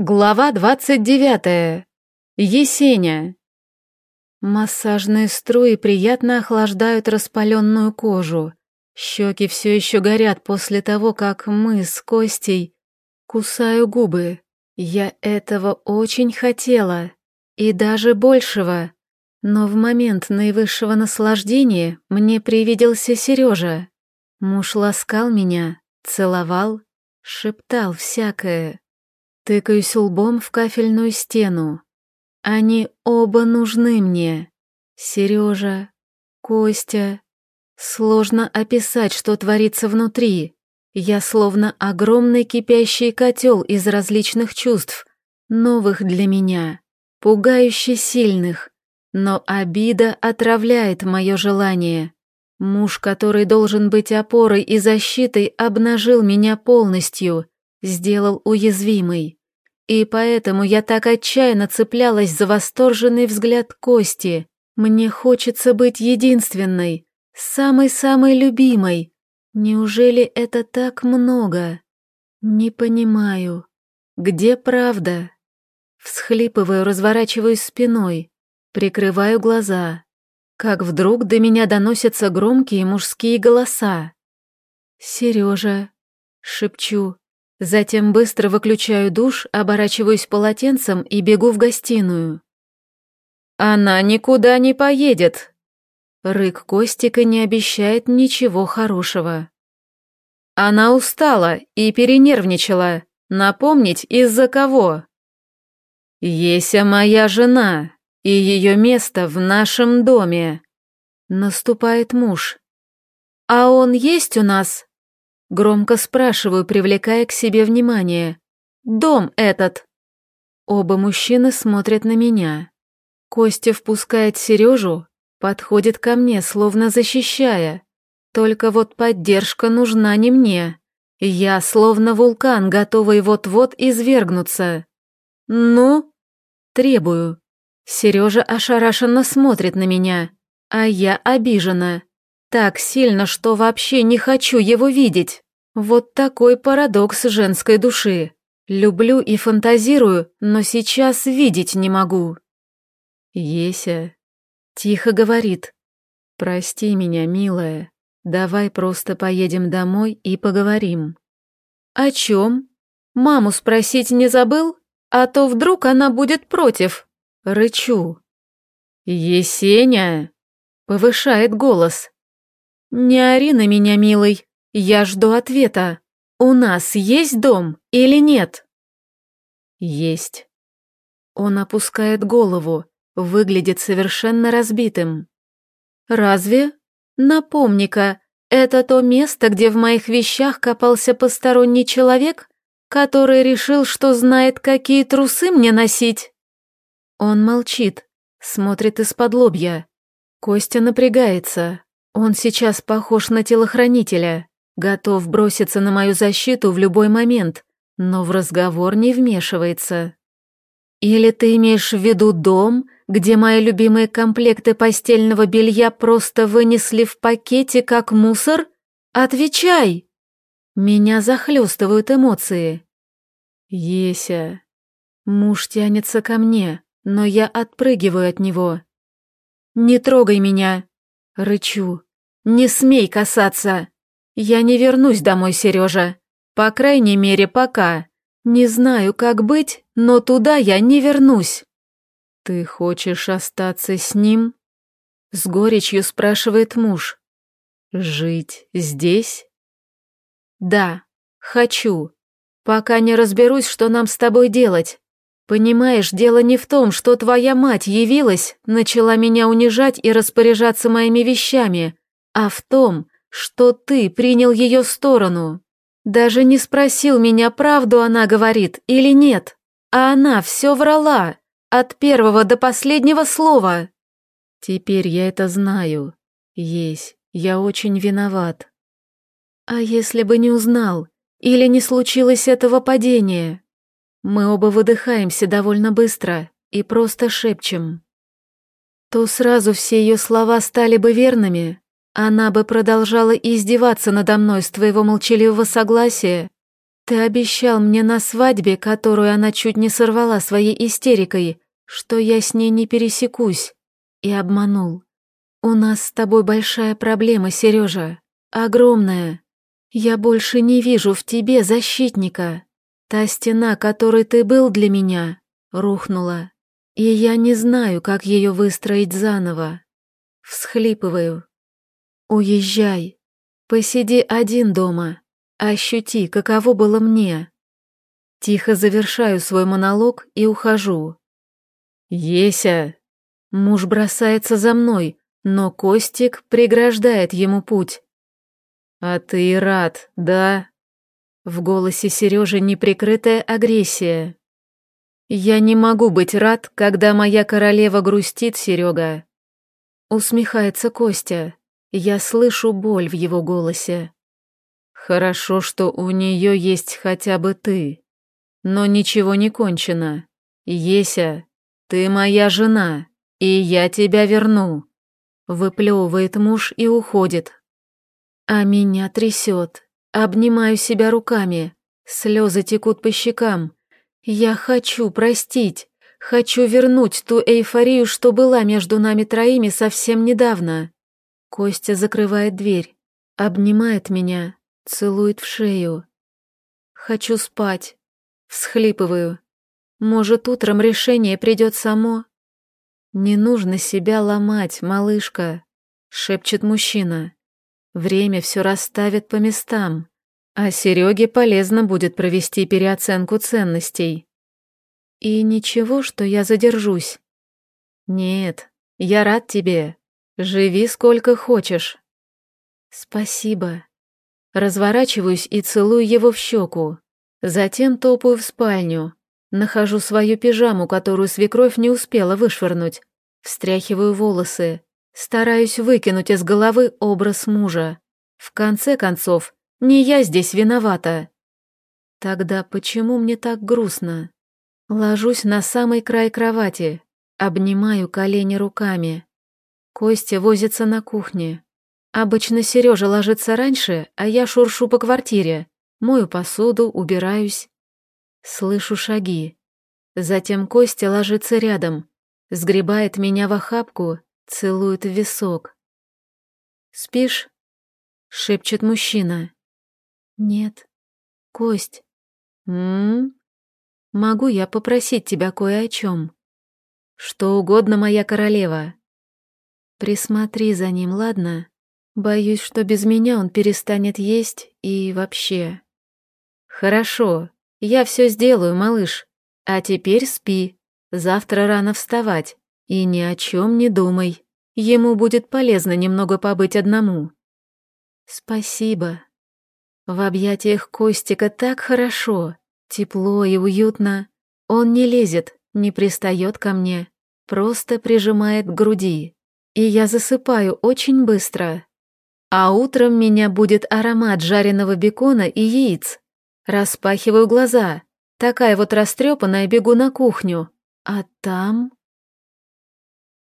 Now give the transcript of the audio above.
Глава двадцать девятая. Есеня. Массажные струи приятно охлаждают распаленную кожу. Щеки все еще горят после того, как мы с Костей... Кусаю губы. Я этого очень хотела. И даже большего. Но в момент наивысшего наслаждения мне привиделся Сережа. Муж ласкал меня, целовал, шептал всякое. Тыкаюсь лбом в кафельную стену. Они оба нужны мне. Сережа, Костя. Сложно описать, что творится внутри. Я словно огромный кипящий котел из различных чувств, новых для меня, пугающе сильных. Но обида отравляет мое желание. Муж, который должен быть опорой и защитой, обнажил меня полностью, сделал уязвимой. И поэтому я так отчаянно цеплялась за восторженный взгляд Кости. Мне хочется быть единственной, самой-самой любимой. Неужели это так много? Не понимаю. Где правда? Всхлипываю, разворачиваюсь спиной, прикрываю глаза. Как вдруг до меня доносятся громкие мужские голоса. «Сережа», — шепчу, Затем быстро выключаю душ, оборачиваюсь полотенцем и бегу в гостиную. «Она никуда не поедет!» Рык Костика не обещает ничего хорошего. Она устала и перенервничала. Напомнить из-за кого? «Еся моя жена, и ее место в нашем доме!» Наступает муж. «А он есть у нас?» Громко спрашиваю, привлекая к себе внимание. «Дом этот!» Оба мужчины смотрят на меня. Костя впускает Сережу, подходит ко мне, словно защищая. Только вот поддержка нужна не мне. Я словно вулкан, готовый вот-вот извергнуться. «Ну?» Требую. Сережа ошарашенно смотрит на меня, а я обижена. Так сильно, что вообще не хочу его видеть. Вот такой парадокс женской души. Люблю и фантазирую, но сейчас видеть не могу. Еся тихо говорит. Прости меня, милая. Давай просто поедем домой и поговорим. О чем? Маму спросить не забыл? А то вдруг она будет против. Рычу. Есеня! Повышает голос. «Не ори на меня, милый. Я жду ответа. У нас есть дом или нет?» «Есть». Он опускает голову, выглядит совершенно разбитым. «Разве? Напомни-ка, это то место, где в моих вещах копался посторонний человек, который решил, что знает, какие трусы мне носить?» Он молчит, смотрит из-под лобья. Костя напрягается, он сейчас похож на телохранителя, готов броситься на мою защиту в любой момент, но в разговор не вмешивается. Или ты имеешь в виду дом, где мои любимые комплекты постельного белья просто вынесли в пакете как мусор? Отвечай! Меня захлестывают эмоции. Еся. Муж тянется ко мне, но я отпрыгиваю от него. «Не трогай меня!» — рычу. «Не смей касаться! Я не вернусь домой, Сережа. По крайней мере, пока. Не знаю, как быть, но туда я не вернусь». «Ты хочешь остаться с ним?» С горечью спрашивает муж. «Жить здесь?» «Да, хочу. Пока не разберусь, что нам с тобой делать. Понимаешь, дело не в том, что твоя мать явилась, начала меня унижать и распоряжаться моими вещами, а в том, что ты принял ее сторону. Даже не спросил меня, правду она говорит или нет, а она все врала, от первого до последнего слова. Теперь я это знаю. Есть, я очень виноват. А если бы не узнал, или не случилось этого падения? Мы оба выдыхаемся довольно быстро и просто шепчем. То сразу все ее слова стали бы верными, она бы продолжала издеваться надо мной с твоего молчаливого согласия. Ты обещал мне на свадьбе, которую она чуть не сорвала своей истерикой, что я с ней не пересекусь, и обманул. У нас с тобой большая проблема, Сережа, огромная. Я больше не вижу в тебе защитника. Та стена, которой ты был для меня, рухнула, и я не знаю, как ее выстроить заново. Всхлипываю. Уезжай. Посиди один дома. Ощути, каково было мне. Тихо завершаю свой монолог и ухожу. «Еся!» Муж бросается за мной, но Костик преграждает ему путь. «А ты рад, да?» В голосе Сережи неприкрытая агрессия. «Я не могу быть рад, когда моя королева грустит, Серега». Усмехается Костя. Я слышу боль в его голосе. «Хорошо, что у нее есть хотя бы ты. Но ничего не кончено. Еся, ты моя жена, и я тебя верну». Выплевывает муж и уходит. А меня трясет. Обнимаю себя руками. Слезы текут по щекам. Я хочу простить. Хочу вернуть ту эйфорию, что была между нами троими совсем недавно. Костя закрывает дверь, обнимает меня, целует в шею. Хочу спать. Всхлипываю. Может, утром решение придет само? Не нужно себя ломать, малышка, шепчет мужчина. Время все расставит по местам, а Сереге полезно будет провести переоценку ценностей. И ничего, что я задержусь. Нет, я рад тебе. Живи сколько хочешь. Спасибо. Разворачиваюсь и целую его в щеку. Затем топаю в спальню. Нахожу свою пижаму, которую свекровь не успела вышвырнуть. Встряхиваю волосы. Стараюсь выкинуть из головы образ мужа. В конце концов, не я здесь виновата. Тогда почему мне так грустно? Ложусь на самый край кровати, обнимаю колени руками. Костя возится на кухне. Обычно Сережа ложится раньше, а я шуршу по квартире, мою посуду, убираюсь. Слышу шаги. Затем Костя ложится рядом, сгребает меня в охапку, целует в висок. «Спишь?» — шепчет мужчина. «Нет. Кость. М, Могу я попросить тебя кое о чем? Что угодно, моя королева. Присмотри за ним, ладно? Боюсь, что без меня он перестанет есть и вообще. Хорошо, я все сделаю, малыш. А теперь спи. Завтра рано вставать. И ни о чем не думай. Ему будет полезно немного побыть одному. Спасибо. В объятиях Костика так хорошо. Тепло и уютно. Он не лезет, не пристает ко мне, просто прижимает к груди. И я засыпаю очень быстро. А утром меня будет аромат жареного бекона и яиц. Распахиваю глаза. Такая вот растрепанная бегу на кухню. А там...